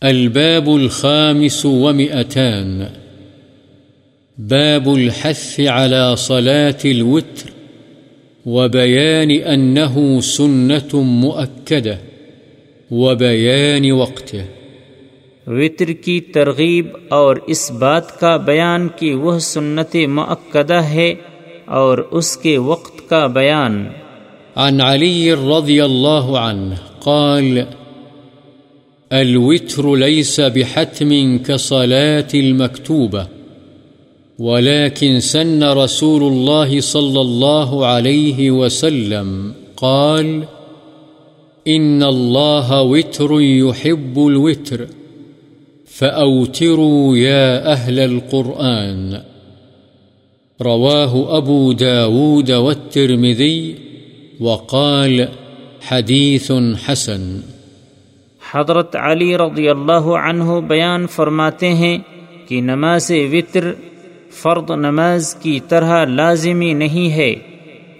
الباب الخامس ومئتان. باب الحث على صلاة الوتر وبيان أنه سنة مؤكدة وبيان وقته. وطر کی ترغیب اور اس بات کا بیان کہ وہ سنت معقدہ ہے اور اس کے وقت کا بیان۔ عن علي رضي الله عنه قال الوتر ليس بحتم كصلاة المكتوبة، ولكن سن رسول الله صلى الله عليه وسلم قال إن الله وتر يحب الوتر، فأوتروا يا أهل القرآن. رواه أبو داود والترمذي، وقال حديث حسن. حضرت علی رضی اللہ عنہ بیان فرماتے ہیں کہ نماز وطر فرد نماز کی طرح لازمی نہیں ہے،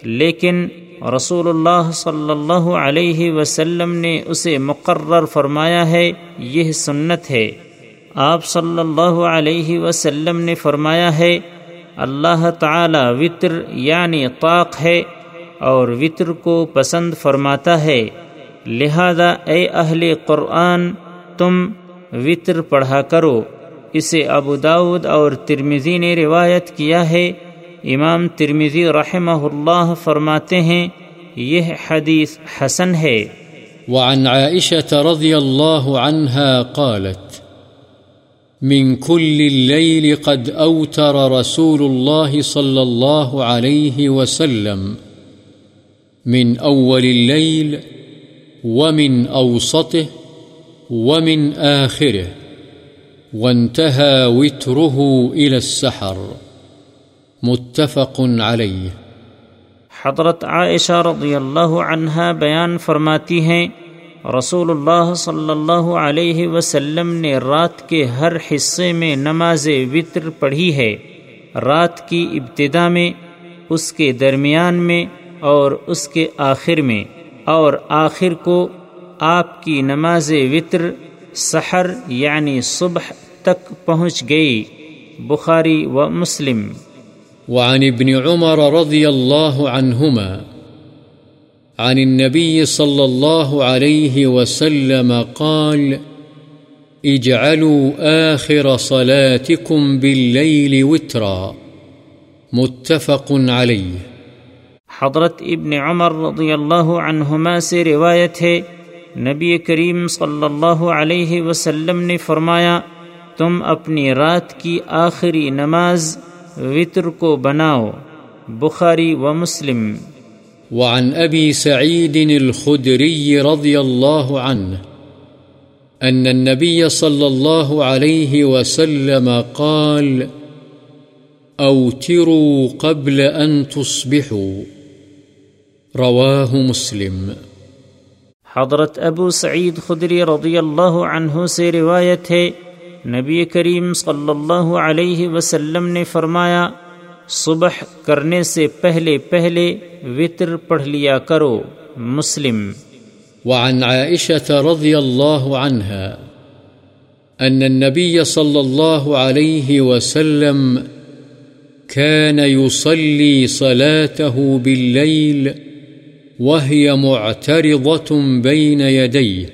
لیکن رسول اللہ صلی اللہ علیہ وسلم نے اسے مقرر فرمایا ہے، یہ سنت ہے۔ آپ صلی اللہ علیہ وسلم نے فرمایا ہے، اللہ تعالی وطر یعنی طاق ہے اور وطر کو پسند فرماتا ہے۔ لہذا اے اہل قرآن، تم وطر پڑھا کرو۔ اسے ابو داود اور ترمیزی نے روایت کیا ہے۔ امام ترمیزی رحمہ اللہ فرماتے ہیں، یہ حدیث حسن ہے۔ وعن عائشة رضي الله عنها قالت، من كل الليل قد أوتر رسول الله صلى الله عليه وسلم، من أول الليل ومن أوسطه ومن آخره وانتهى وتره إلى السحر متفق عليه حضرت عائشہ رضی اللہ عنہا بیان فرماتی ہیں، رسول اللہ صلی اللہ علیہ وسلم نے رات کے ہر حصے میں نماز وطر پڑھی ہے۔ رات کی ابتدا میں، اس کے درمیان میں اور اس کے آخر میں۔ اور آخر کو آپ کی نماز وطر سحر یعنی صبح تک پہنچ گئی۔ بخاری و مسلم۔ وعن ابن عمر رضي الله عنهما عن النبي صلى الله عليه وسلم قال اجعلوا آخر صلاتكم بالليل وترا متفق عليه حضرت ابن عمر رضی اللہ عنہما سے روایت ہے، نبی کریم صلی اللہ علیہ وسلم نے فرمایا، تم اپنی رات کی آخری نماز وطر کو بناؤ۔ بخاری و مسلم۔ وعن أبي سعيد الخدري رضي الله عنه أن النبي صلى الله عليه وسلم قال أوتروا قبل أن تصبحوا۔ رواه مسلم. حضرت ابو سعید خدری رضی اللہ عنہ سے روایت ہے نبی کریم صلی اللہ علیہ وسلم نے فرمایا صبح کرنے سے پہلے پہلے وطر پڑھ لیا کرو مسلم۔ وعن عائشة رضي الله عنها أن النبي صلى الله عليه وسلم كان يصلي صلاته بالليل وهي معترضة بين يديه،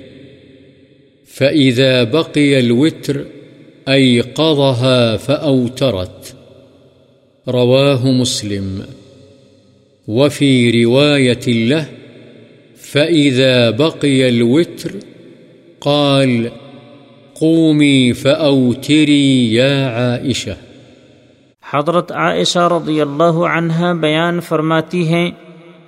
فإذا بقي الوتر أيقظها فأوترت. رواه مسلم. وفي رواية له، فإذا بقي الوتر قال قومي فأوتري يا عائشة. حضرت عائشہ رضی اللہ عنہ بیان فرماتی ہیں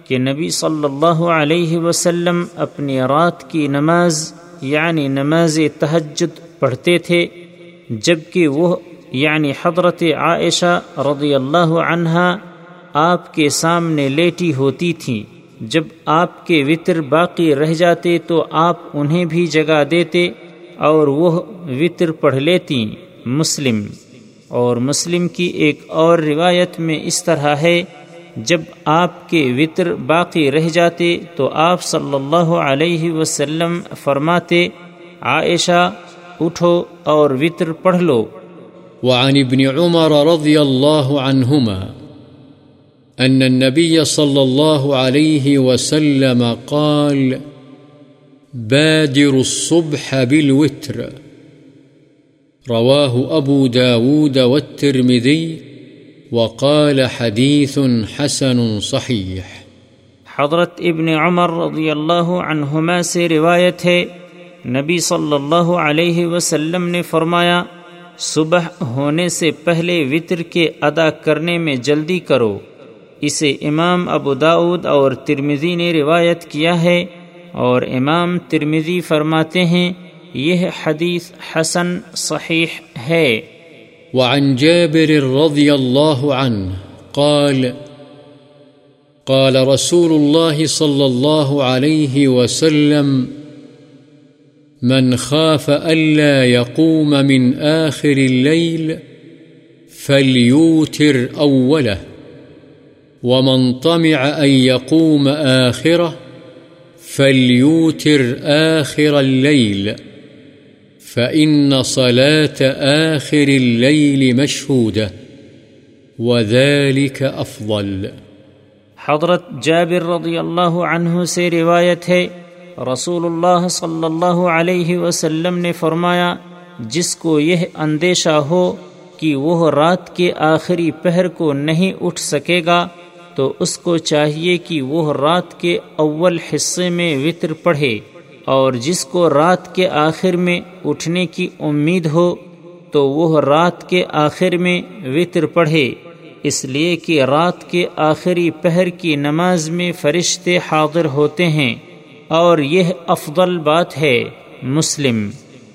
کہ نبی صلی اللہ علیہ وسلم اپنی رات کی نماز یعنی نماز تہجد پڑھتے تھے، جبکہ وہ یعنی حضرت عائشہ رضی اللہ عنہا، آپ کے سامنے لیٹی ہوتی تھیں۔ جب آپ کے وطر باقی رہ جاتے تو آپ انہیں بھی جگہ دیتے اور وہ وطر پڑھ لیتی۔ مسلم، اور مسلم کی ایک اور روایت میں اس طرح ہے۔ جب آپ کے وطر باقی رہ جاتے تو آپ صلی اللہ علیہ وسلم فرماتے، عائشہ، اٹھو اور وطر پڑھ لو۔ وعن ابن عمر رضي الله عنهما أن النبي صلى الله عليه وسلم قال بادر الصبح بالوتر۔ رواه أبو داود والترمذي وقال حديث حسن صحيح. حضرت ابن عمر رضی اللہ عنہما سے روایت ہے، نبی صلی اللہ علیہ وسلم نے فرمایا، صبح ہونے سے پہلے وطر کے ادا کرنے میں جلدی کرو۔ اسے امام ابو داود اور ترمزی نے روایت کیا ہے اور امام ترمزی فرماتے ہیں، یہ حدیث حسن صحیح ہے۔ وعن جابر رضي الله عنه قال قال رسول الله صلى الله عليه وسلم، من خاف ألا يقوم من آخر الليل فليوتر أوله، ومن طمع أن يقوم آخره فليوتر آخر الليل. فإن صلاة آخر الليل مشهودة وذلك أفضل حضرت جابر رضی اللہ عنہ سے روایت ہے رسول اللہ صلی اللہ علیہ وسلم نے فرمایا، جس کو یہ اندیشہ ہو کہ وہ رات کے آخری پہر کو نہیں اٹھ سکے گا، تو اس کو چاہیے کہ وہ رات کے اول حصے میں وطر پڑھے۔ اور جس کو رات کے آخر میں اٹھنے کی امید ہو، تو وہ رات کے آخر میں وطر پڑھے۔ اس لیے کہ رات کے آخری پہر کی نماز میں فرشتے حاضر ہوتے ہیں۔ اور یہ افضل بات ہے مسلم۔